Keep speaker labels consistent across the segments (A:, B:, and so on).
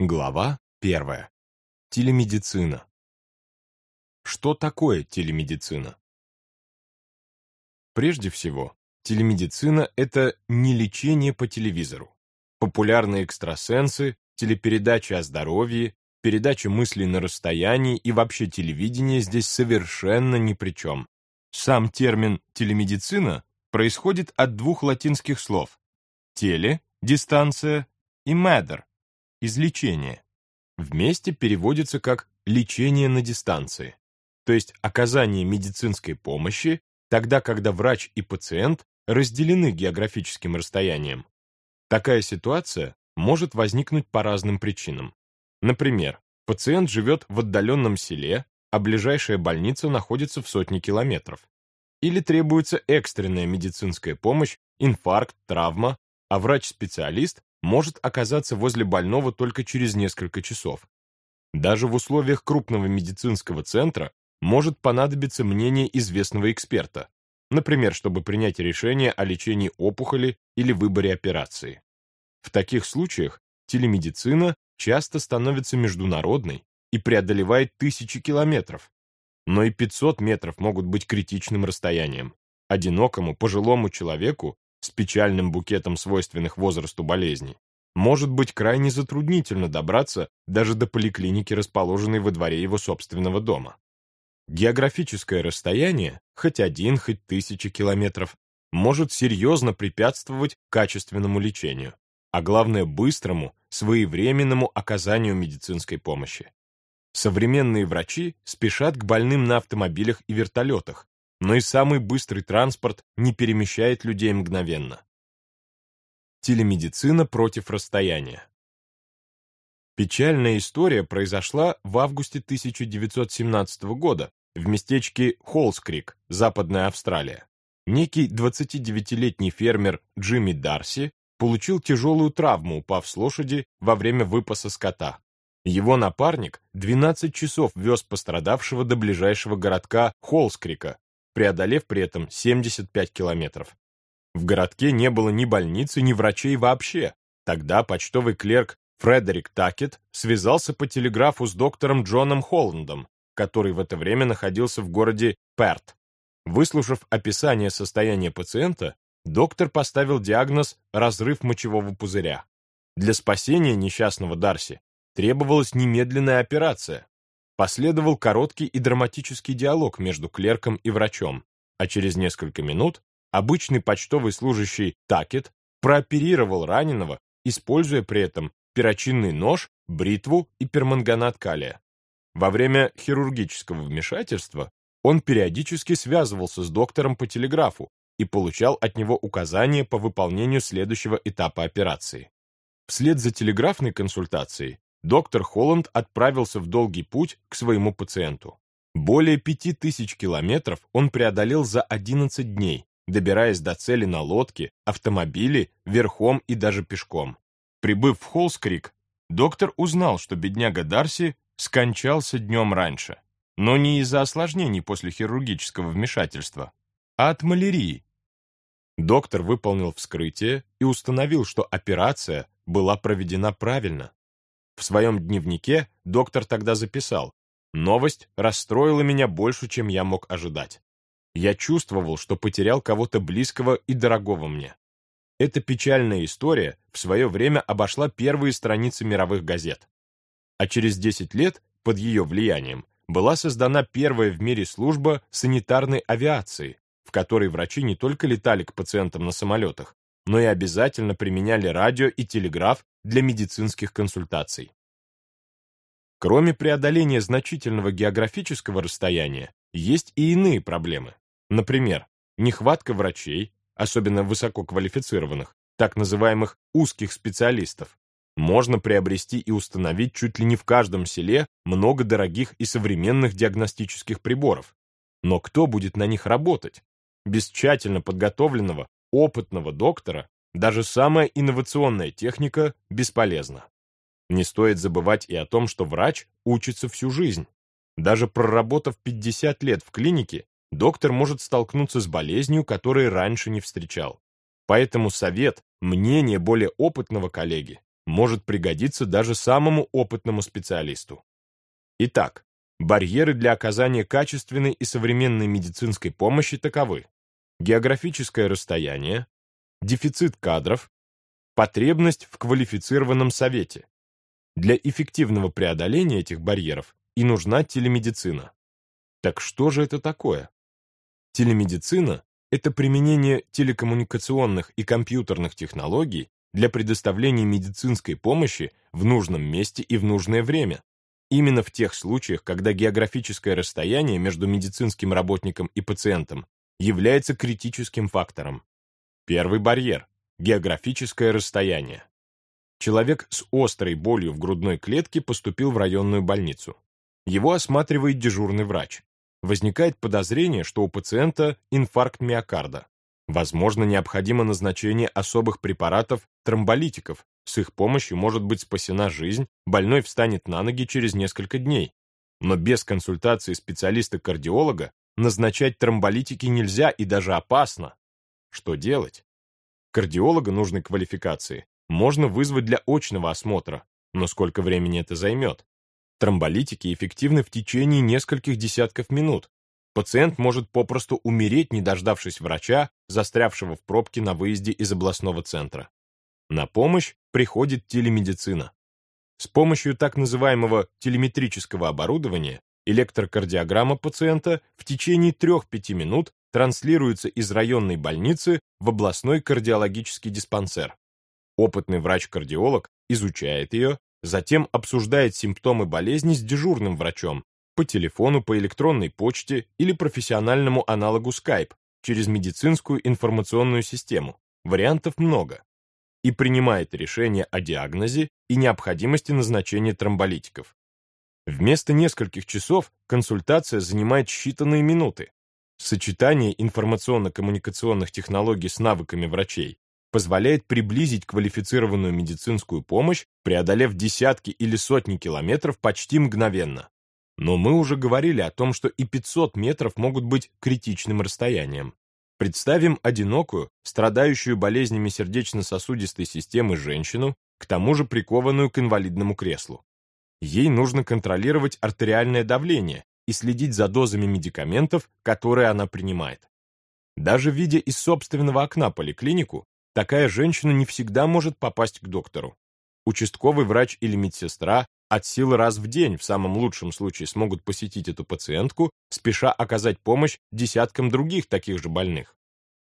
A: Глава 1. Телемедицина. Что такое телемедицина? Прежде всего, телемедицина – это не лечение по телевизору. Популярные экстрасенсы, телепередачи о здоровье, передача мыслей на расстоянии и вообще телевидение здесь совершенно ни при чем. Сам термин «телемедицина» происходит от двух латинских слов «теле» – дистанция и «медер» излечение. Вместе переводится как лечение на дистанции, то есть оказание медицинской помощи тогда, когда врач и пациент разделены географическим расстоянием. Такая ситуация может возникнуть по разным причинам. Например, пациент живет в отдаленном селе, а ближайшая больница находится в сотне километров. Или требуется экстренная медицинская помощь, инфаркт, травма, а врач-специалист может оказаться возле больного только через несколько часов. Даже в условиях крупного медицинского центра может понадобиться мнение известного эксперта, например, чтобы принять решение о лечении опухоли или выборе операции. В таких случаях телемедицина часто становится международной и преодолевает тысячи километров. Но и 500 метров могут быть критичным расстоянием. Одинокому, пожилому человеку с печальным букетом свойственных возрасту болезней, может быть крайне затруднительно добраться даже до поликлиники, расположенной во дворе его собственного дома. Географическое расстояние, хоть один, хоть тысячи километров, может серьезно препятствовать качественному лечению, а главное быстрому, своевременному оказанию медицинской помощи. Современные врачи спешат к больным на автомобилях и вертолетах, но и самый быстрый транспорт не перемещает людей мгновенно. Телемедицина против расстояния. Печальная история произошла в августе 1917 года в местечке Холскрик, Западная Австралия. Некий 29-летний фермер Джимми Дарси получил тяжелую травму, упав с лошади во время выпаса скота. Его напарник 12 часов вез пострадавшего до ближайшего городка Холскрика, преодолев при этом 75 километров. В городке не было ни больницы, ни врачей вообще. Тогда почтовый клерк Фредерик Такет связался по телеграфу с доктором Джоном Холландом, который в это время находился в городе Перт. Выслушав описание состояния пациента, доктор поставил диагноз «разрыв мочевого пузыря». Для спасения несчастного Дарси требовалась немедленная операция, Последовал короткий и драматический диалог между клерком и врачом, а через несколько минут обычный почтовый служащий Такет прооперировал раненого, используя при этом перочинный нож, бритву и перманганат калия. Во время хирургического вмешательства он периодически связывался с доктором по телеграфу и получал от него указания по выполнению следующего этапа операции. Вслед за телеграфной консультацией доктор Холланд отправился в долгий путь к своему пациенту. Более пяти тысяч километров он преодолел за 11 дней, добираясь до цели на лодке, автомобиле, верхом и даже пешком. Прибыв в Холскрик, доктор узнал, что бедняга Дарси скончался днем раньше, но не из-за осложнений после хирургического вмешательства, а от малярии. Доктор выполнил вскрытие и установил, что операция была проведена правильно. В своем дневнике доктор тогда записал, «Новость расстроила меня больше, чем я мог ожидать. Я чувствовал, что потерял кого-то близкого и дорогого мне. Эта печальная история в свое время обошла первые страницы мировых газет. А через 10 лет, под ее влиянием, была создана первая в мире служба санитарной авиации, в которой врачи не только летали к пациентам на самолетах, но и обязательно применяли радио и телеграф для медицинских консультаций. Кроме преодоления значительного географического расстояния, есть и иные проблемы. Например, нехватка врачей, особенно высококвалифицированных, так называемых узких специалистов. Можно приобрести и установить чуть ли не в каждом селе много дорогих и современных диагностических приборов. Но кто будет на них работать? Без тщательно подготовленного, опытного доктора даже самая инновационная техника бесполезна. Не стоит забывать и о том, что врач учится всю жизнь. Даже проработав 50 лет в клинике, доктор может столкнуться с болезнью, которой раньше не встречал. Поэтому совет, мнение более опытного коллеги может пригодиться даже самому опытному специалисту. Итак, барьеры для оказания качественной и современной медицинской помощи таковы. Географическое расстояние, дефицит кадров, потребность в квалифицированном совете. Для эффективного преодоления этих барьеров и нужна телемедицина. Так что же это такое? Телемедицина – это применение телекоммуникационных и компьютерных технологий для предоставления медицинской помощи в нужном месте и в нужное время. Именно в тех случаях, когда географическое расстояние между медицинским работником и пациентом является критическим фактором. Первый барьер – географическое расстояние. Человек с острой болью в грудной клетке поступил в районную больницу. Его осматривает дежурный врач. Возникает подозрение, что у пациента инфаркт миокарда. Возможно, необходимо назначение особых препаратов тромболитиков. С их помощью может быть спасена жизнь, больной встанет на ноги через несколько дней. Но без консультации специалиста-кардиолога назначать тромболитики нельзя и даже опасно. Что делать? Кардиолога нужной квалификации можно вызвать для очного осмотра, но сколько времени это займет? Тромболитики эффективны в течение нескольких десятков минут. Пациент может попросту умереть, не дождавшись врача, застрявшего в пробке на выезде из областного центра. На помощь приходит телемедицина. С помощью так называемого телеметрического оборудования электрокардиограмма пациента в течение 3-5 минут транслируется из районной больницы в областной кардиологический диспансер. Опытный врач-кардиолог изучает ее, затем обсуждает симптомы болезни с дежурным врачом по телефону, по электронной почте или профессиональному аналогу Skype через медицинскую информационную систему. Вариантов много и принимает решение о диагнозе и необходимости назначения тромболитиков. Вместо нескольких часов консультация занимает считанные минуты. Сочетание информационно-коммуникационных технологий с навыками врачей позволяет приблизить квалифицированную медицинскую помощь, преодолев десятки или сотни километров почти мгновенно. Но мы уже говорили о том, что и 500 метров могут быть критичным расстоянием. Представим одинокую, страдающую болезнями сердечно-сосудистой системы женщину, к тому же прикованную к инвалидному креслу. Ей нужно контролировать артериальное давление и следить за дозами медикаментов, которые она принимает. Даже видя из собственного окна поликлинику, такая женщина не всегда может попасть к доктору. Участковый врач или медсестра от силы раз в день в самом лучшем случае смогут посетить эту пациентку, спеша оказать помощь десяткам других таких же больных.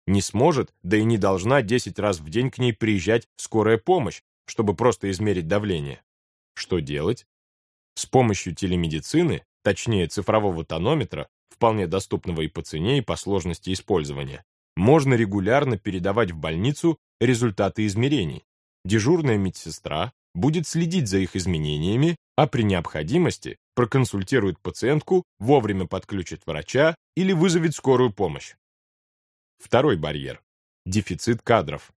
A: Не сможет, да и не должна 10 раз в день к ней приезжать скорая помощь, чтобы просто измерить давление. Что делать? С помощью телемедицины, точнее цифрового тонометра, вполне доступного и по цене, и по сложности использования, можно регулярно передавать в больницу результаты измерений. Дежурная медсестра будет следить за их изменениями, а при необходимости проконсультирует пациентку, вовремя подключит врача или вызовет скорую помощь. Второй барьер – дефицит кадров.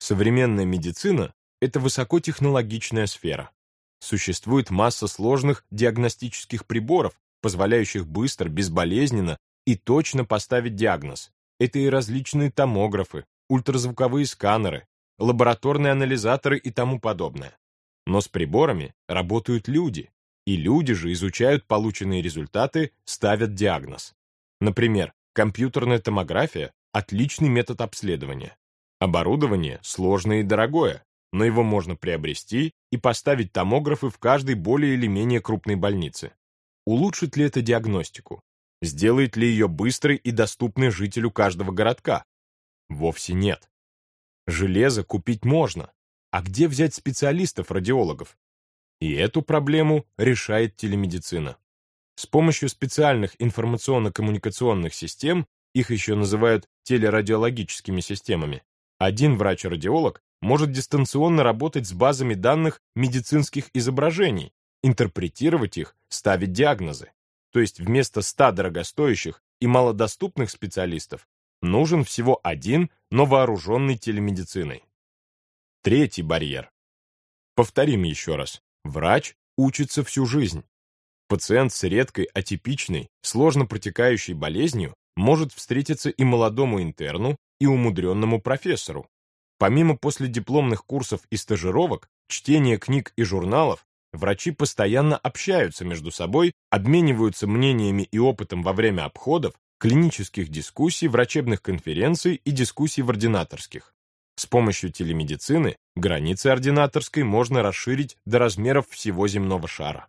A: Современная медицина – это высокотехнологичная сфера. Существует масса сложных диагностических приборов, позволяющих быстро, безболезненно и точно поставить диагноз. Это и различные томографы, ультразвуковые сканеры, лабораторные анализаторы и тому подобное. Но с приборами работают люди, и люди же изучают полученные результаты, ставят диагноз. Например, компьютерная томография – отличный метод обследования. Оборудование сложное и дорогое, но его можно приобрести и поставить томографы в каждой более или менее крупной больнице. Улучшит ли это диагностику? Сделает ли ее быстрой и доступной жителю каждого городка? Вовсе нет. Железо купить можно, а где взять специалистов-радиологов? И эту проблему решает телемедицина. С помощью специальных информационно-коммуникационных систем, их еще называют телерадиологическими системами, один врач-радиолог может дистанционно работать с базами данных медицинских изображений, интерпретировать их, ставить диагнозы. То есть вместо 100 дорогостоящих и малодоступных специалистов нужен всего один, но вооруженный телемедициной. Третий барьер. Повторим еще раз. Врач учится всю жизнь. Пациент с редкой, атипичной, сложно протекающей болезнью может встретиться и молодому интерну, и умудренному профессору. Помимо последипломных курсов и стажировок, чтения книг и журналов, врачи постоянно общаются между собой, обмениваются мнениями и опытом во время обходов, клинических дискуссий, врачебных конференций и дискуссий в ординаторских. С помощью телемедицины границы ординаторской можно расширить до размеров всего земного шара.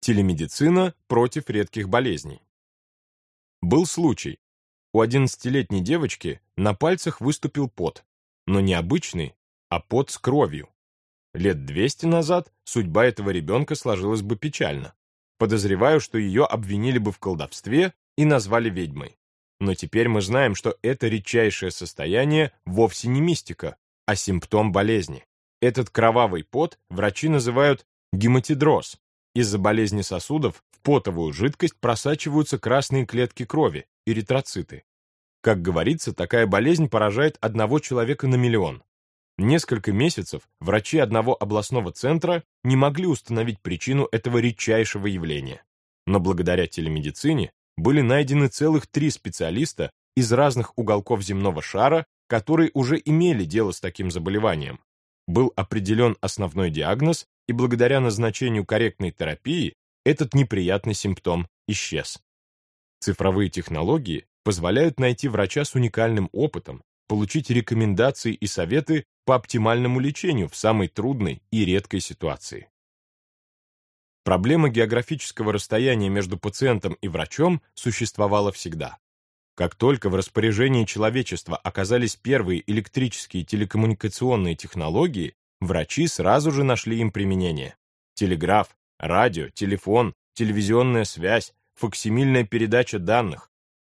A: Телемедицина против редких болезней. Был случай. У 11-летней девочки на пальцах выступил пот, но не обычный, а пот с кровью. Лет 200 назад судьба этого ребенка сложилась бы печально. Подозреваю, что ее обвинили бы в колдовстве и назвали ведьмой. Но теперь мы знаем, что это редчайшее состояние вовсе не мистика, а симптом болезни. Этот кровавый пот врачи называют гематидроз. Из-за болезни сосудов в потовую жидкость просачиваются красные клетки крови, эритроциты. Как говорится, такая болезнь поражает одного человека на миллион. Несколько месяцев врачи одного областного центра не могли установить причину этого редчайшего явления. Но благодаря телемедицине были найдены целых три специалиста из разных уголков земного шара, которые уже имели дело с таким заболеванием. Был определен основной диагноз, и благодаря назначению корректной терапии этот неприятный симптом исчез. Цифровые технологии позволяют найти врача с уникальным опытом, получить рекомендации и советы по оптимальному лечению в самой трудной и редкой ситуации. Проблема географического расстояния между пациентом и врачом существовала всегда. Как только в распоряжении человечества оказались первые электрические телекоммуникационные технологии, врачи сразу же нашли им применение. Телеграф, радио, телефон, телевизионная связь, фоксимильная передача данных.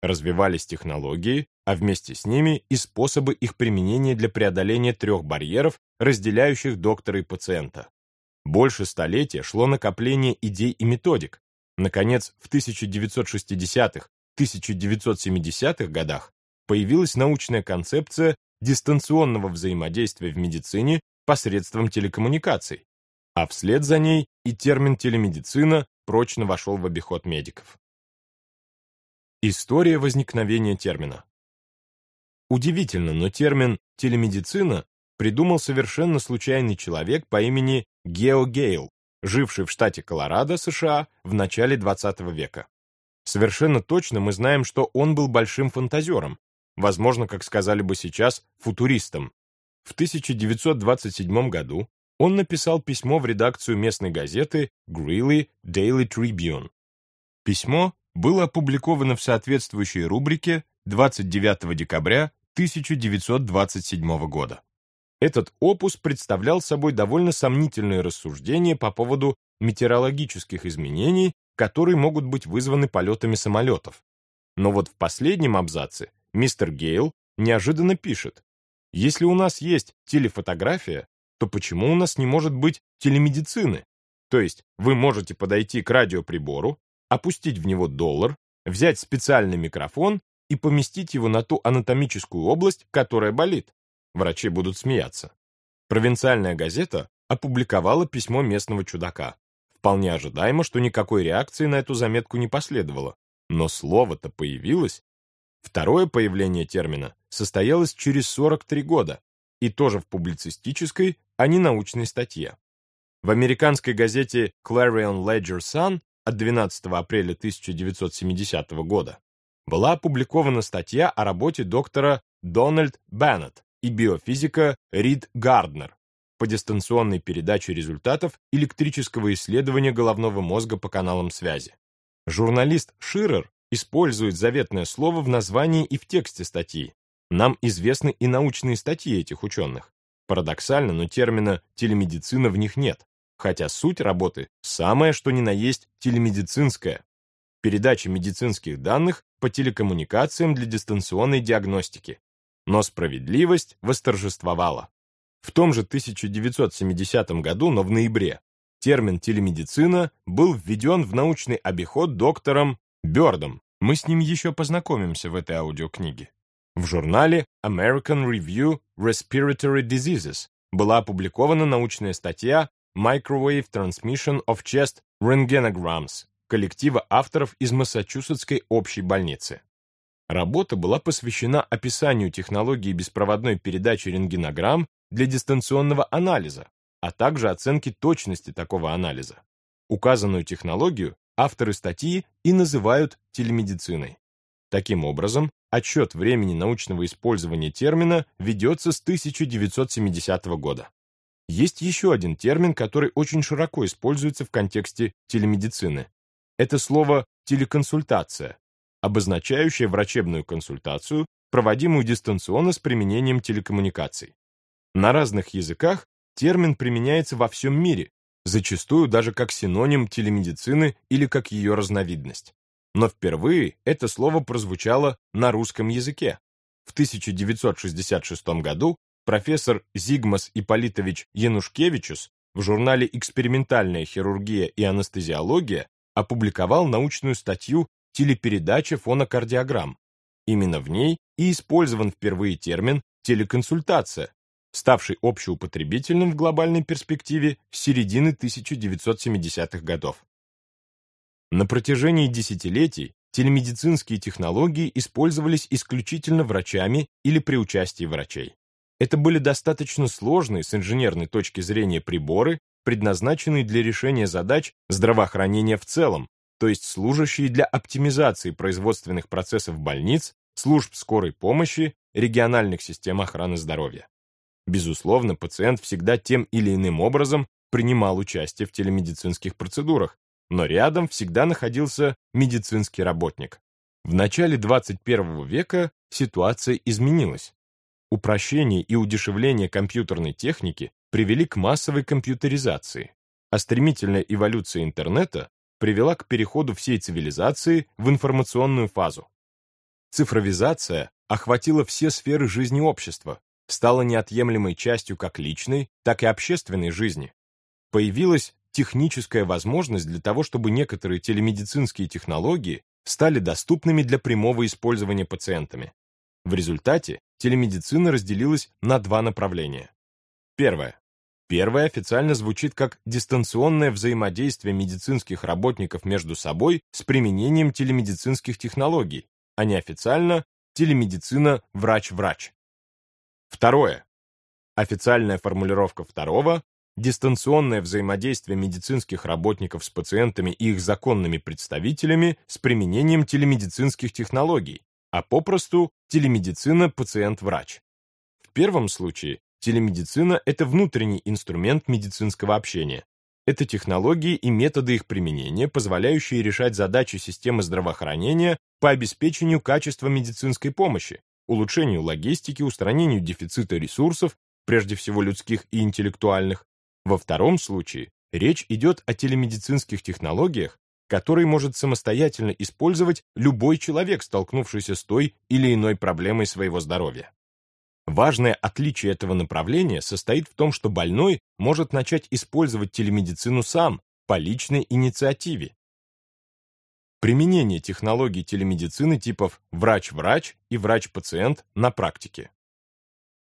A: Развивались технологии, а вместе с ними и способы их применения для преодоления трех барьеров, разделяющих доктора и пациента. Больше столетия шло накопление идей и методик. Наконец, в 1960-1970-х годах появилась научная концепция дистанционного взаимодействия в медицине посредством телекоммуникаций, а вслед за ней и термин телемедицина прочно вошел в обиход медиков. История возникновения термина. Удивительно, но термин «телемедицина» придумал совершенно случайный человек по имени Гео Гейл, живший в штате Колорадо, США, в начале 20 века. Совершенно точно мы знаем, что он был большим фантазером, возможно, как сказали бы сейчас, футуристом. В 1927 году он написал письмо в редакцию местной газеты Greeley Daily Tribune. Письмо было опубликовано в соответствующей рубрике 29 декабря 1927 года. Этот опус представлял собой довольно сомнительные рассуждения по поводу метеорологических изменений, которые могут быть вызваны полетами самолетов. Но вот в последнем абзаце мистер Гейл неожиданно пишет, если у нас есть телефотография, то почему у нас не может быть телемедицины? То есть вы можете подойти к радиоприбору, опустить в него доллар, взять специальный микрофон и поместить его на ту анатомическую область, которая болит. Врачи будут смеяться. Провинциальная газета опубликовала письмо местного чудака. Вполне ожидаемо, что никакой реакции на эту заметку не последовало. Но слово-то появилось. Второе появление термина состоялось через 43 года, и тоже в публицистической, а не научной статье. В американской газете Clarion Ledger Sun от 12 апреля 1970 года была опубликована статья о работе доктора Дональд Беннет и биофизика Рид Гарднер по дистанционной передаче результатов электрического исследования головного мозга по каналам связи. Журналист Ширер использует заветное слово в названии и в тексте статьи. Нам известны и научные статьи этих ученых. Парадоксально, но термина «телемедицина» в них нет, хотя суть работы самая что ни на есть телемедицинская. Передача медицинских данных по телекоммуникациям для дистанционной диагностики, но справедливость восторжествовала. В том же 1970 году, но в ноябре, термин телемедицина был введен в научный обиход доктором Бёрдом. Мы с ним еще познакомимся в этой аудиокниге. В журнале American Review Respiratory Diseases была опубликована научная статья Microwave Transmission of Chest Rentgenograms коллектива авторов из Массачусетской общей больницы. Работа была посвящена описанию технологии беспроводной передачи рентгенограмм для дистанционного анализа, а также оценки точности такого анализа. Указанную технологию авторы статьи и называют телемедициной. Таким образом, отсчет времени научного использования термина ведется с 1970 года. Есть еще один термин, который очень широко используется в контексте телемедицины. Это слово «телеконсультация», обозначающее врачебную консультацию, проводимую дистанционно с применением телекоммуникаций. На разных языках термин применяется во всем мире, зачастую даже как синоним телемедицины или как ее разновидность. Но впервые это слово прозвучало на русском языке. В 1966 году профессор Зигмас Ипполитович Янушкевичус в журнале «Экспериментальная хирургия и анестезиология» опубликовал научную статью «Телепередача фонокардиограмм». Именно в ней и использован впервые термин «телеконсультация», ставший общеупотребительным в глобальной перспективе с середины 1970-х годов. На протяжении десятилетий телемедицинские технологии использовались исключительно врачами или при участии врачей. Это были достаточно сложные с инженерной точки зрения приборы, предназначенные для решения задач здравоохранения в целом, то есть служащие для оптимизации производственных процессов больниц, служб скорой помощи, региональных систем охраны здоровья. Безусловно, пациент всегда тем или иным образом принимал участие в телемедицинских процедурах, но рядом всегда находился медицинский работник. В начале 21 века ситуация изменилась. Упрощение и удешевление компьютерной техники привели к массовой компьютеризации, а стремительная эволюция интернета привела к переходу всей цивилизации в информационную фазу. Цифровизация охватила все сферы жизни общества, стала неотъемлемой частью как личной, так и общественной жизни. Появилась техническая возможность для того, чтобы некоторые телемедицинские технологии стали доступными для прямого использования пациентами. В результате телемедицина разделилась на два направления. Первое. Первое официально звучит как дистанционное взаимодействие медицинских работников между собой с применением телемедицинских технологий, а неофициально телемедицина врач-врач. Второе. Официальная формулировка второго – дистанционное взаимодействие медицинских работников с пациентами и их законными представителями с применением телемедицинских технологий, а попросту телемедицина пациент-врач. В первом случае телемедицина – это внутренний инструмент медицинского общения. Это технологии и методы их применения, позволяющие решать задачи системы здравоохранения по обеспечению качества медицинской помощи, улучшению логистики, устранению дефицита ресурсов, прежде всего людских и интеллектуальных. Во втором случае речь идет о телемедицинских технологиях, которые может самостоятельно использовать любой человек, столкнувшийся с той или иной проблемой своего здоровья. Важное отличие этого направления состоит в том, что больной может начать использовать телемедицину сам, по личной инициативе, Применение технологий телемедицины типов врач-врач и врач-пациент на практике.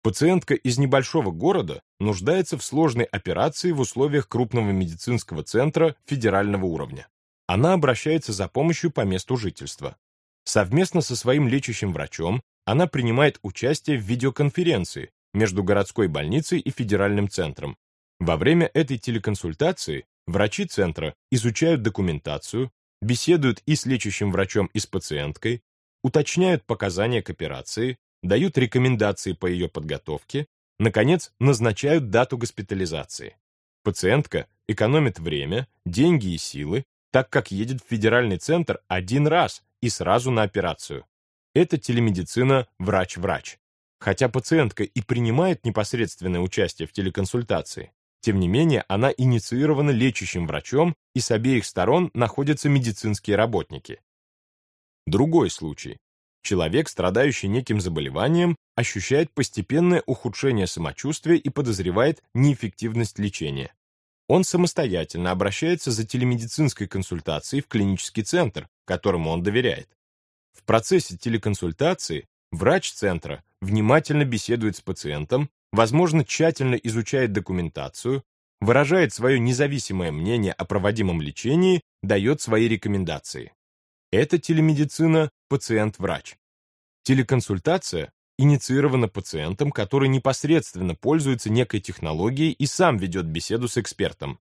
A: Пациентка из небольшого города нуждается в сложной операции в условиях крупного медицинского центра федерального уровня. Она обращается за помощью по месту жительства. Совместно со своим лечащим врачом она принимает участие в видеоконференции между городской больницей и федеральным центром. Во время этой телеконсультации врачи центра изучают документацию, беседуют и с лечащим врачом, и с пациенткой, уточняют показания к операции, дают рекомендации по ее подготовке, наконец, назначают дату госпитализации. Пациентка экономит время, деньги и силы, так как едет в федеральный центр один раз и сразу на операцию. Это телемедицина врач-врач. Хотя пациентка и принимает непосредственное участие в телеконсультации, тем не менее, она инициирована лечащим врачом, и с обеих сторон находятся медицинские работники. Другой случай. Человек, страдающий неким заболеванием, ощущает постепенное ухудшение самочувствия и подозревает неэффективность лечения. Он самостоятельно обращается за телемедицинской консультацией в клинический центр, которому он доверяет. В процессе телеконсультации врач центра внимательно беседует с пациентом, возможно, тщательно изучает документацию, выражает свое независимое мнение о проводимом лечении, дает свои рекомендации. Это телемедицина пациент-врач. Телеконсультация инициирована пациентом, который непосредственно пользуется некой технологией и сам ведет беседу с экспертом.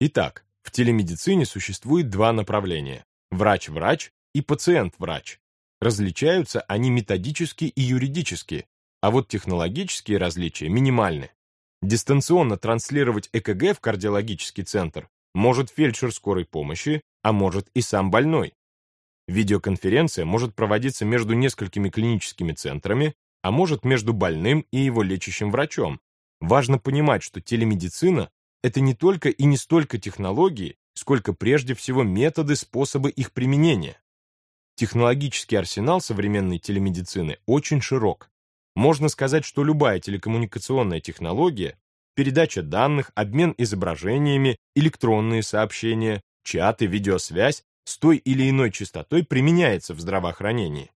A: Итак, в телемедицине существует два направления – врач-врач и пациент-врач. Различаются они методически и юридически, а вот технологические различия минимальны. Дистанционно транслировать ЭКГ в кардиологический центр может фельдшер скорой помощи, а может и сам больной. Видеоконференция может проводиться между несколькими клиническими центрами, а может между больным и его лечащим врачом. Важно понимать, что телемедицина – это не только и не столько технологии, сколько прежде всего методы, способы их применения. Технологический арсенал современной телемедицины очень широк. Можно сказать, что любая телекоммуникационная технология, передача данных, обмен изображениями, электронные сообщения, чаты, видеосвязь с той или иной частотой применяется в здравоохранении.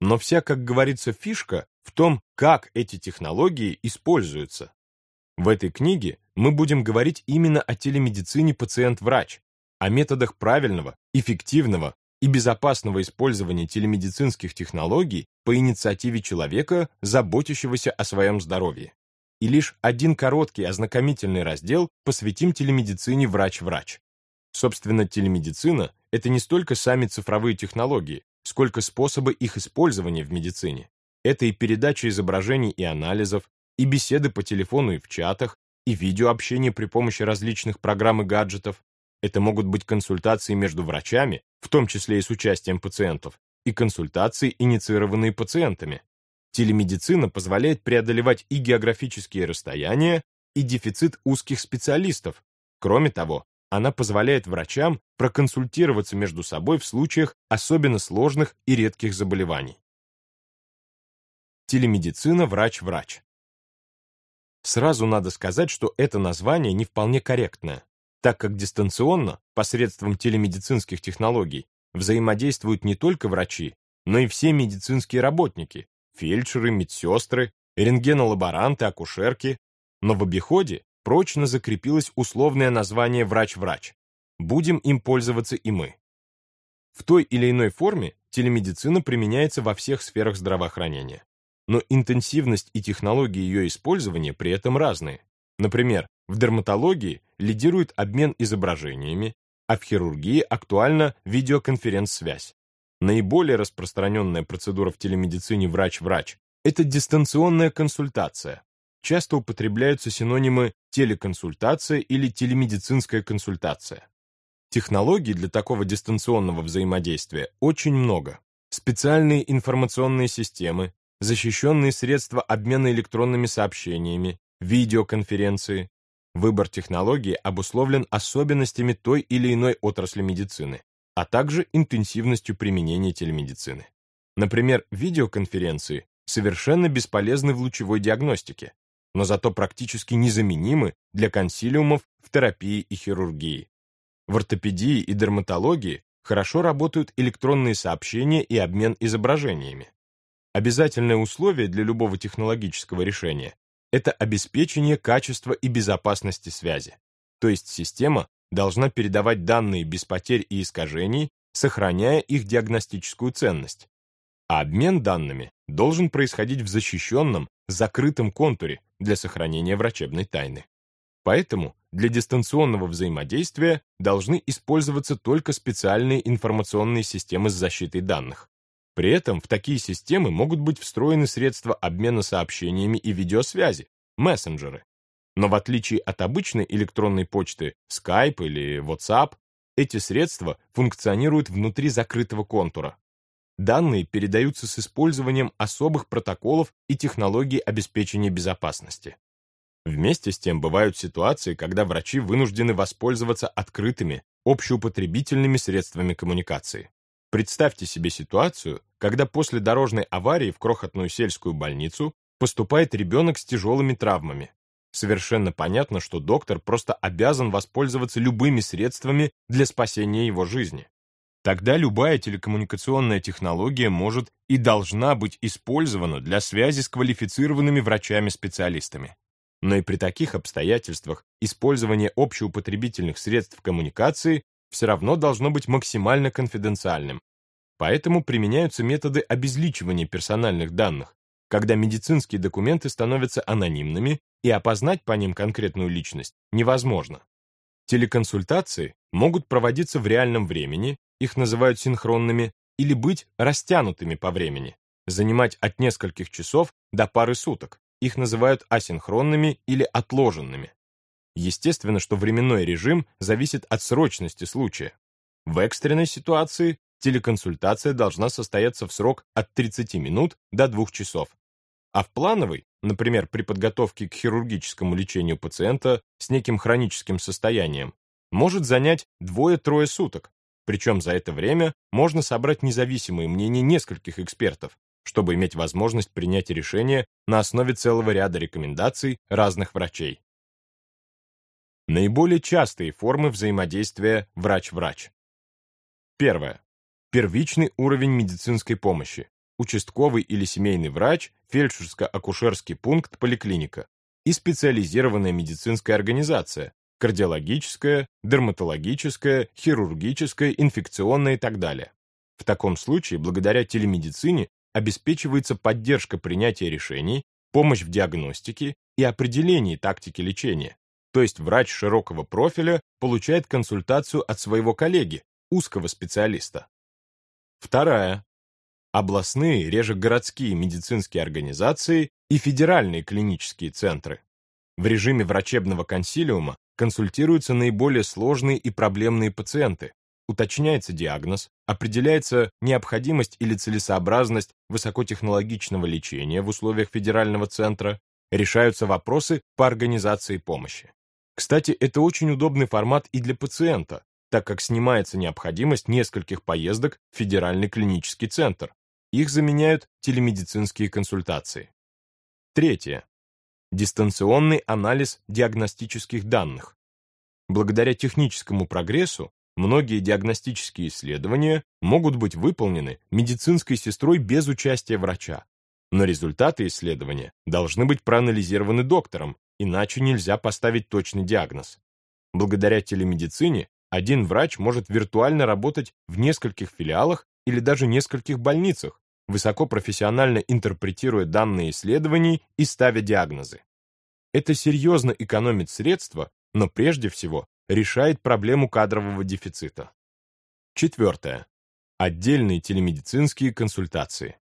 A: Но вся, как говорится, фишка в том, как эти технологии используются. В этой книге мы будем говорить именно о телемедицине пациент-врач, о методах правильного, эффективного и безопасного использования телемедицинских технологий по инициативе человека, заботящегося о своем здоровье. И лишь один короткий ознакомительный раздел посвятим телемедицине врач-врач. Собственно, телемедицина – это не столько сами цифровые технологии, сколько способы их использования в медицине. Это и передача изображений и анализов, и беседы по телефону и в чатах, и видеообщение при помощи различных программ и гаджетов. Это могут быть консультации между врачами, в том числе и с участием пациентов, и консультации, инициированные пациентами. Телемедицина позволяет преодолевать и географические расстояния, и дефицит узких специалистов. Кроме того, она позволяет врачам проконсультироваться между собой в случаях особенно сложных и редких заболеваний. Телемедицина врач-врач. Сразу надо сказать, что это название не вполне корректное, так как дистанционно, посредством телемедицинских технологий, взаимодействуют не только врачи, но и все медицинские работники, фельдшеры, медсестры, рентгенолаборанты, акушерки. Но в обиходе прочно закрепилось условное название «врач-врач». Будем им пользоваться и мы. В той или иной форме телемедицина применяется во всех сферах здравоохранения. Но интенсивность и технологии ее использования при этом разные. Например, в дерматологии лидирует обмен изображениями, а в хирургии актуальна видеоконференц-связь. Наиболее распространенная процедура в телемедицине врач-врач – это дистанционная консультация, часто употребляются синонимы телеконсультация или телемедицинская консультация. Технологий для такого дистанционного взаимодействия очень много. Специальные информационные системы, защищенные средства обмена электронными сообщениями, видеоконференции. Выбор технологии обусловлен особенностями той или иной отрасли медицины, а также интенсивностью применения телемедицины. Например, видеоконференции совершенно бесполезны в лучевой диагностике, но зато практически незаменимы для консилиумов в терапии и хирургии. В ортопедии и дерматологии хорошо работают электронные сообщения и обмен изображениями. Обязательное условие для любого технологического решения – это обеспечение качества и безопасности связи. То есть система должна передавать данные без потерь и искажений, сохраняя их диагностическую ценность. А обмен данными должен происходить в защищенном, закрытом контуре для сохранения врачебной тайны. Поэтому для дистанционного взаимодействия должны использоваться только специальные информационные системы с защитой данных. При этом в такие системы могут быть встроены средства обмена сообщениями и видеосвязи, мессенджеры. Но в отличие от обычной электронной почты Skype или WhatsApp, эти средства функционируют внутри закрытого контура. Данные передаются с использованием особых протоколов и технологий обеспечения безопасности. Вместе с тем бывают ситуации, когда врачи вынуждены воспользоваться открытыми, общеупотребительными средствами коммуникации. Представьте себе ситуацию, когда после дорожной аварии в крохотную сельскую больницу поступает ребенок с тяжелыми травмами. Совершенно понятно, что доктор просто обязан воспользоваться любыми средствами для спасения его жизни. Тогда любая телекоммуникационная технология может и должна быть использована для связи с квалифицированными врачами-специалистами. Но и при таких обстоятельствах использование общеупотребительных средств коммуникации все равно должно быть максимально конфиденциальным. Поэтому применяются методы обезличивания персональных данных, когда медицинские документы становятся анонимными и опознать по ним конкретную личность невозможно. Телеконсультации могут проводиться в реальном времени, их называют синхронными, или быть растянутыми по времени, занимать от нескольких часов до пары суток, их называют асинхронными или отложенными. Естественно, что временной режим зависит от срочности случая. В экстренной ситуации телеконсультация должна состояться в срок от 30 минут до 2 часов. А в плановой, например, при подготовке к хирургическому лечению пациента с неким хроническим состоянием, может занять двое-трое суток, причем за это время можно собрать независимые мнения нескольких экспертов, чтобы иметь возможность принять решение на основе целого ряда рекомендаций разных врачей. Наиболее частые формы взаимодействия врач-врач. Первое. Первичный уровень медицинской помощи. Участковый или семейный врач, фельдшерско-акушерский пункт, поликлиника и специализированная медицинская организация, кардиологическая, дерматологическая, хирургическая, инфекционная и так далее. В таком случае, благодаря телемедицине, обеспечивается поддержка принятия решений, помощь в диагностике и определении тактики лечения. То есть врач широкого профиля получает консультацию от своего коллеги, узкого специалиста. Вторая. Областные, реже городские медицинские организации и федеральные клинические центры. В режиме врачебного консилиума консультируются наиболее сложные и проблемные пациенты, уточняется диагноз, определяется необходимость или целесообразность высокотехнологичного лечения в условиях федерального центра, решаются вопросы по организации помощи. Кстати, это очень удобный формат и для пациента, так как снимается необходимость нескольких поездок в федеральный клинический центр. Их заменяют телемедицинские консультации. Третье. Дистанционный анализ диагностических данных. Благодаря техническому прогрессу многие диагностические исследования могут быть выполнены медицинской сестрой без участия врача. Но результаты исследования должны быть проанализированы доктором, иначе нельзя поставить точный диагноз. Благодаря телемедицине один врач может виртуально работать в нескольких филиалах или даже нескольких больницах, высокопрофессионально интерпретируя данные исследований и ставя диагнозы. Это серьезно экономит средства, но прежде всего решает проблему кадрового дефицита. Четвертое. Отдельные телемедицинские консультации.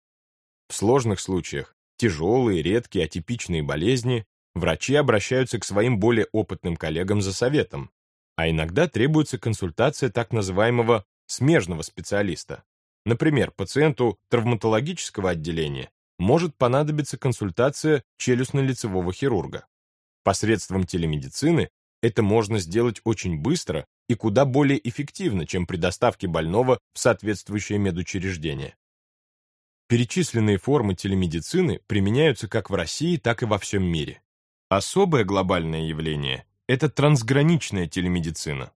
A: В сложных случаях, тяжелые, редкие, атипичные болезни, врачи обращаются к своим более опытным коллегам за советом, а иногда требуется консультация так называемого смежного специалиста. Например, пациенту травматологического отделения может понадобиться консультация челюстно-лицевого хирурга. Посредством телемедицины это можно сделать очень быстро и куда более эффективно, чем при доставке больного в соответствующее медучреждение. Перечисленные формы телемедицины применяются как в России, так и во всем мире. Особое глобальное явление – это трансграничная телемедицина.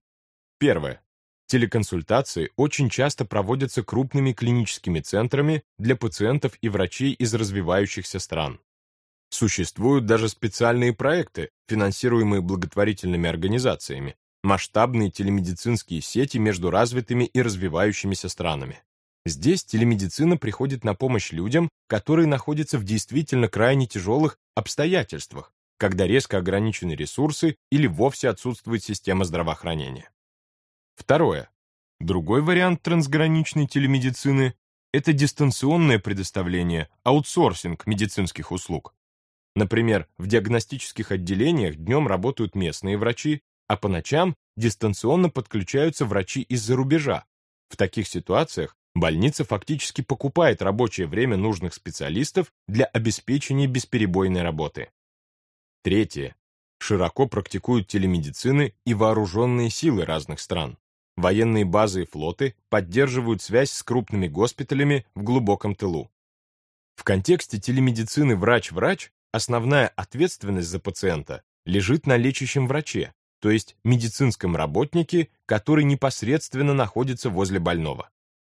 A: Первое. Телеконсультации очень часто проводятся крупными клиническими центрами для пациентов и врачей из развивающихся стран. Существуют даже специальные проекты, финансируемые благотворительными организациями, масштабные телемедицинские сети между развитыми и развивающимися странами. Здесь телемедицина приходит на помощь людям, которые находятся в действительно крайне тяжелых обстоятельствах, когда резко ограничены ресурсы или вовсе отсутствует система здравоохранения. Второе. Другой вариант трансграничной телемедицины – это дистанционное предоставление, аутсорсинг медицинских услуг. Например, в диагностических отделениях днем работают местные врачи, а по ночам дистанционно подключаются врачи из-за рубежа. В таких ситуациях больница фактически покупает рабочее время нужных специалистов для обеспечения бесперебойной работы. Третье. Широко практикуют телемедицины и вооруженные силы разных стран. Военные базы и флоты поддерживают связь с крупными госпиталями в глубоком тылу. В контексте телемедицины врач-врач основная ответственность за пациента лежит на лечащем враче, то есть медицинском работнике, который непосредственно находится возле больного.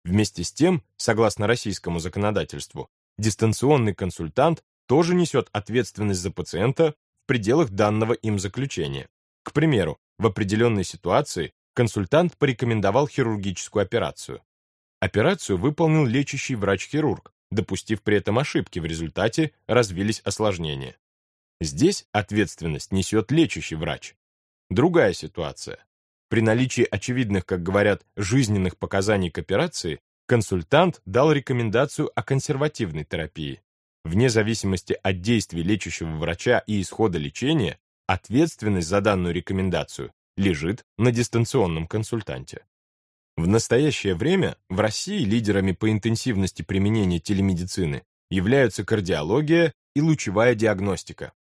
A: Вместе с тем, согласно российскому законодательству, дистанционный консультант тоже несет ответственность за пациента пределах данного им заключения. К примеру, в определенной ситуации консультант порекомендовал хирургическую операцию. Операцию выполнил лечащий врач-хирург, допустив при этом ошибки, в результате развились осложнения. Здесь ответственность несет лечащий врач. Другая ситуация. При наличии очевидных, как говорят, жизненных показаний к операции, консультант дал рекомендацию о консервативной терапии. Вне зависимости от действий лечащего врача и исхода лечения, ответственность за данную рекомендацию лежит на дистанционном консультанте. В настоящее время в России лидерами по интенсивности применения телемедицины являются кардиология и лучевая диагностика.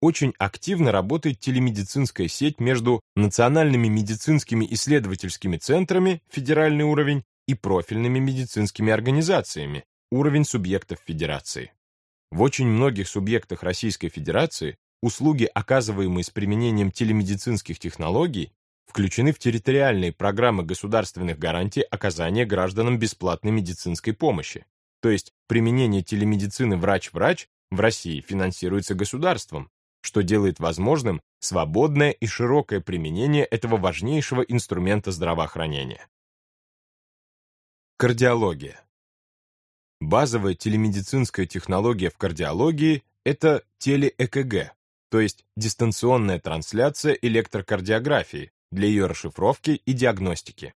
A: Очень активно работает телемедицинская сеть между национальными медицинскими исследовательскими центрами, федеральный уровень, и профильными медицинскими организациями, уровень субъектов федерации. В очень многих субъектах Российской Федерации услуги, оказываемые с применением телемедицинских технологий, включены в территориальные программы государственных гарантий оказания гражданам бесплатной медицинской помощи. То есть применение телемедицины врач-врач в России финансируется государством, что делает возможным свободное и широкое применение этого важнейшего инструмента здравоохранения. Кардиология. Базовая телемедицинская технология в кардиологии – это теле-ЭКГ, то есть дистанционная трансляция электрокардиографии, для ее расшифровки и диагностики.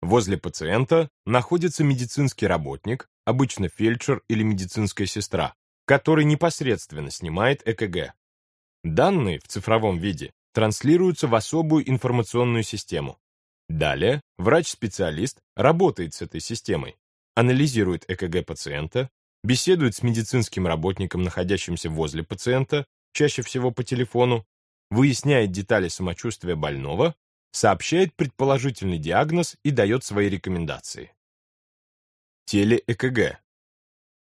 A: Возле пациента находится медицинский работник, обычно фельдшер или медицинская сестра, который непосредственно снимает ЭКГ. Данные в цифровом виде транслируются в особую информационную систему. Далее врач-специалист работает с этой системой, анализирует ЭКГ пациента, беседует с медицинским работником, находящимся возле пациента, чаще всего по телефону, выясняет детали самочувствия больного сообщает предположительный диагноз и дает свои рекомендации. Теле-ЭКГ.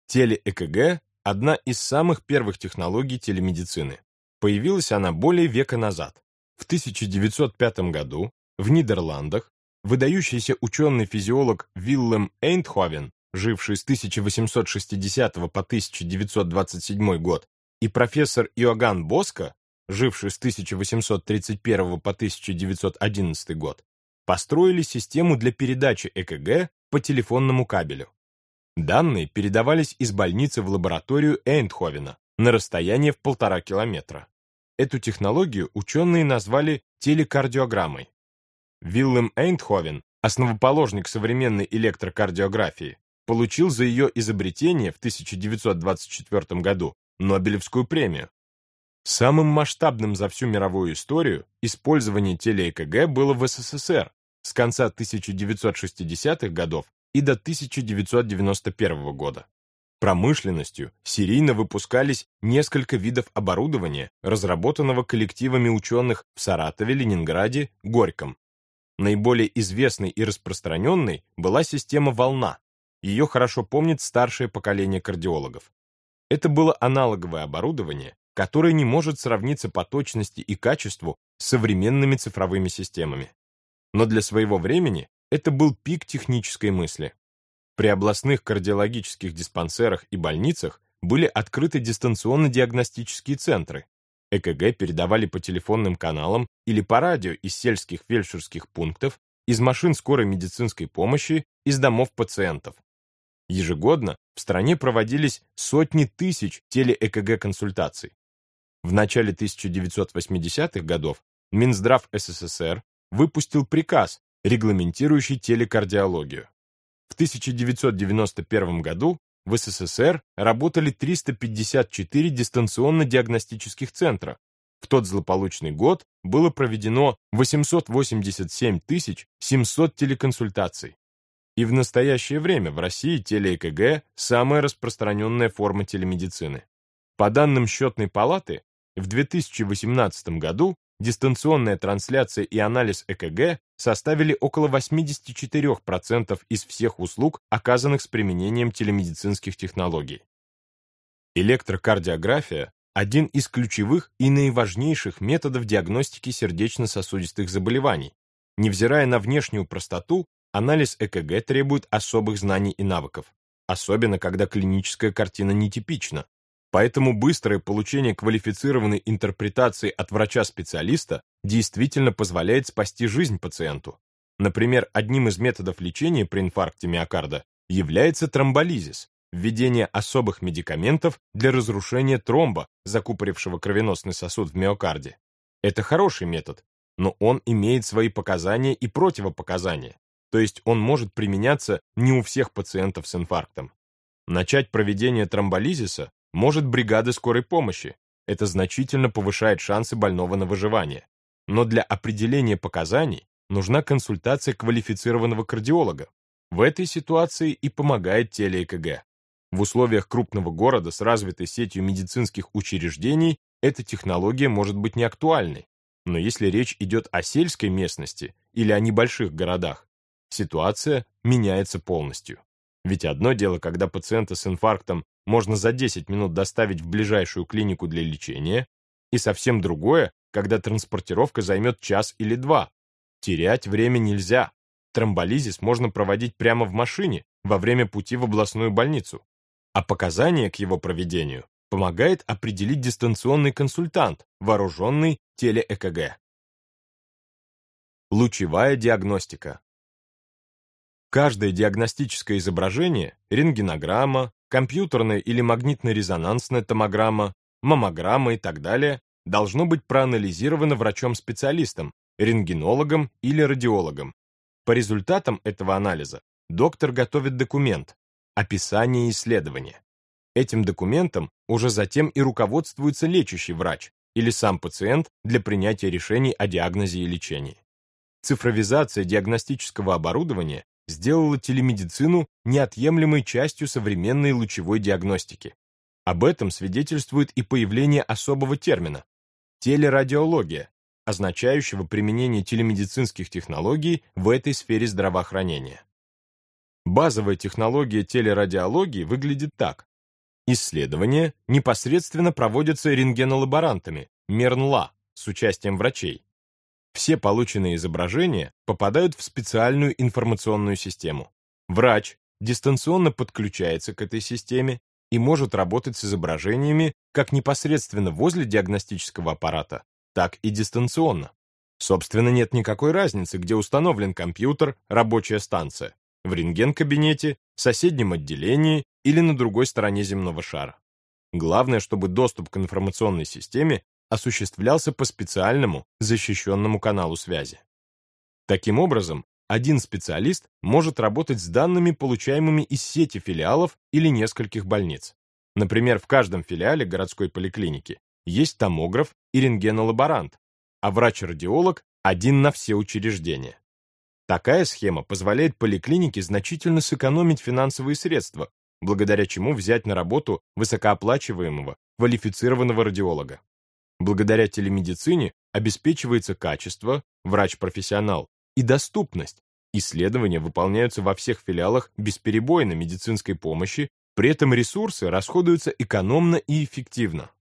A: Теле-ЭКГ – одна из самых первых технологий телемедицины. Появилась она более века назад. В 1905 году в Нидерландах выдающийся ученый-физиолог Виллем Эйндховен, живший с 1860 по 1927 год, и профессор Иоганн Боско, живший с 1831 по 1911 год, построили систему для передачи ЭКГ по телефонному кабелю. Данные передавались из больницы в лабораторию Эйндховена на расстояние в полтора километра. Эту технологию ученые назвали телекардиограммой. Виллем Эйндховен, основоположник современной электрокардиографии, получил за ее изобретение в 1924 году Нобелевскую премию. Самым масштабным за всю мировую историю использование теле-ЭКГ было в СССР с конца 1960-х годов и до 1991 года. Промышленностью серийно выпускались несколько видов оборудования, разработанного коллективами ученых в Саратове, Ленинграде, Горьком. Наиболее известной и распространенной была система «Волна». Ее хорошо помнит старшее поколение кардиологов. Это было аналоговое оборудование, которое не может сравниться по точности и качеству с современными цифровыми системами. Но для своего времени это был пик технической мысли. При областных кардиологических диспансерах и больницах были открыты дистанционно-диагностические центры. ЭКГ передавали по телефонным каналам или по радио из сельских фельдшерских пунктов, из машин скорой медицинской помощи, из домов пациентов. Ежегодно в стране проводились сотни тысяч теле-ЭКГ-консультаций. В начале 1980-х годов Минздрав СССР выпустил приказ, регламентирующий телекардиологию. В 1991 году в СССР работали 354 дистанционно-диагностических центра. В тот злополучный год было проведено 887 700 телеконсультаций. И в настоящее время в России теле-ЭКГ – самая распространенная форма телемедицины. По данным счетной палаты, в 2018 году дистанционная трансляция и анализ ЭКГ составили около 84% из всех услуг, оказанных с применением телемедицинских технологий. Электрокардиография – один из ключевых и наиважнейших методов диагностики сердечно-сосудистых заболеваний. Невзирая на внешнюю простоту, анализ ЭКГ требует особых знаний и навыков, особенно когда клиническая картина нетипична, Поэтому быстрое получение квалифицированной интерпретации от врача-специалиста действительно позволяет спасти жизнь пациенту. Например, одним из методов лечения при инфаркте миокарда является тромболизис, введение особых медикаментов для разрушения тромба, закупорившего кровеносный сосуд в миокарде. Это хороший метод, но он имеет свои показания и противопоказания, то есть он может применяться не у всех пациентов с инфарктом. Начать проведение тромболизиса может бригада скорой помощи. Это значительно повышает шансы больного на выживание. Но для определения показаний нужна консультация квалифицированного кардиолога. В этой ситуации и помогает теле-ЭКГ. В условиях крупного города с развитой сетью медицинских учреждений эта технология может быть неактуальной. Но если речь идет о сельской местности или о небольших городах, ситуация меняется полностью. Ведь одно дело, когда пациента с инфарктом можно за 10 минут доставить в ближайшую клинику для лечения, и совсем другое, когда транспортировка займет час или два. Терять время нельзя. Тромболизис можно проводить прямо в машине во время пути в областную больницу а показания к его проведению помогает определить дистанционный консультант, вооруженный теле-ЭКГ. Лучевая диагностика. Каждое диагностическое изображение, рентгенограмма, компьютерная или магнитно-резонансная томограмма, маммограмма и так далее, должно быть проанализировано врачом-специалистом, рентгенологом или радиологом. По результатам этого анализа доктор готовит документ, описание исследования. Этим документом уже затем и руководствуется лечащий врач или сам пациент для принятия решений о диагнозе и лечении. Цифровизация диагностического оборудования сделала телемедицину неотъемлемой частью современной лучевой диагностики. Об этом свидетельствует и появление особого термина – телерадиология, означающего применение телемедицинских технологий в этой сфере здравоохранения. Базовая технология телерадиологии выглядит так. Исследования непосредственно проводятся рентгенолаборантами, МЕРНЛА, с участием врачей. Все полученные изображения попадают в специальную информационную систему. Врач дистанционно подключается к этой системе и может работать с изображениями как непосредственно возле диагностического аппарата, так и дистанционно. Собственно, нет никакой разницы, где установлен компьютер, рабочая станция в рентген-кабинете, в соседнем отделении или на другой стороне земного шара. Главное, чтобы доступ к информационной системе осуществлялся по специальному, защищенному каналу связи. Таким образом, один специалист может работать с данными, получаемыми из сети филиалов или нескольких больниц. Например, в каждом филиале городской поликлиники есть томограф и рентгенолаборант, а врач-радиолог один на все учреждения. Такая схема позволяет поликлинике значительно сэкономить финансовые средства, благодаря чему взять на работу высокооплачиваемого, квалифицированного радиолога. Благодаря телемедицине обеспечивается качество, врач-профессионал, и доступность. Исследования выполняются во всех филиалах бесперебойно медицинской помощи, при этом ресурсы расходуются экономно и эффективно.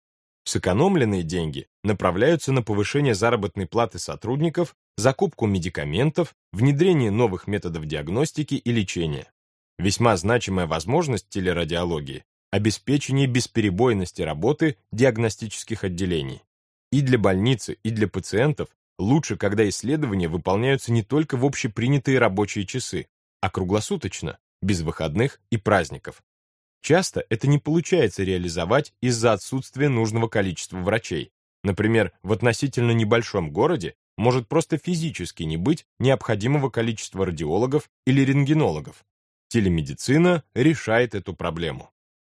A: Сэкономленные деньги направляются на повышение заработной платы сотрудников закупку медикаментов, внедрение новых методов диагностики и лечения. Весьма значимая возможность телерадиологии – обеспечение бесперебойности работы диагностических отделений. И для больницы, и для пациентов лучше, когда исследования выполняются не только в общепринятые рабочие часы, а круглосуточно, без выходных и праздников. Часто это не получается реализовать из-за отсутствия нужного количества врачей. Например, в относительно небольшом городе может просто физически не быть необходимого количества радиологов или рентгенологов. Телемедицина решает эту проблему.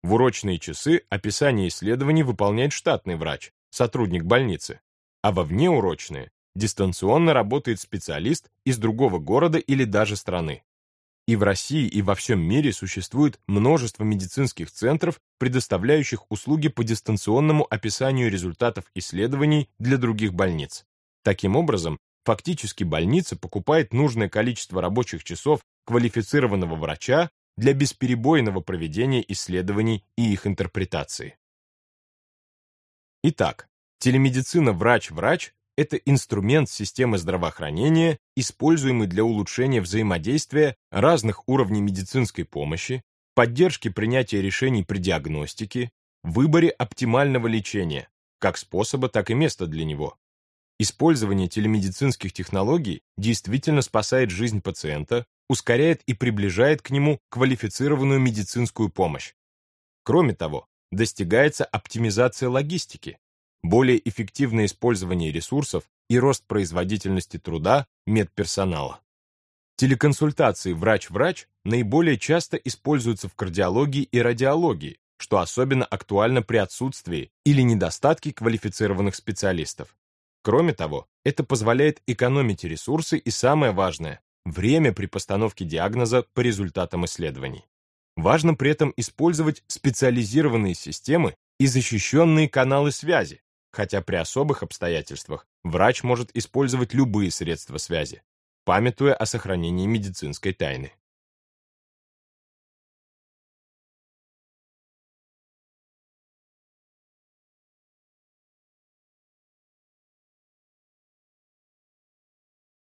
A: В урочные часы описание исследований выполняет штатный врач, сотрудник больницы, а во внеурочные дистанционно работает специалист из другого города или даже страны. И в России, и во всем мире существует множество медицинских центров, предоставляющих услуги по дистанционному описанию результатов исследований для других больниц. Таким образом, фактически больница покупает нужное количество рабочих часов квалифицированного врача для бесперебойного проведения исследований и их интерпретации. Итак, телемедицина врач-врач – это инструмент системы здравоохранения, используемый для улучшения взаимодействия разных уровней медицинской помощи, поддержки принятия решений при диагностике, выборе оптимального лечения, как способа, так и места для него, Использование телемедицинских технологий действительно спасает жизнь пациента, ускоряет и приближает к нему квалифицированную медицинскую помощь. Кроме того, достигается оптимизация логистики, более эффективное использование ресурсов и рост производительности труда медперсонала. Телеконсультации врач-врач наиболее часто используются в кардиологии и радиологии, что особенно актуально при отсутствии или недостатке квалифицированных специалистов. Кроме того, это позволяет экономить ресурсы и, самое важное, время при постановке диагноза по результатам исследований. Важно при этом использовать специализированные системы и защищенные каналы связи, хотя при особых обстоятельствах врач может использовать любые средства связи, памятуя о сохранении медицинской тайны.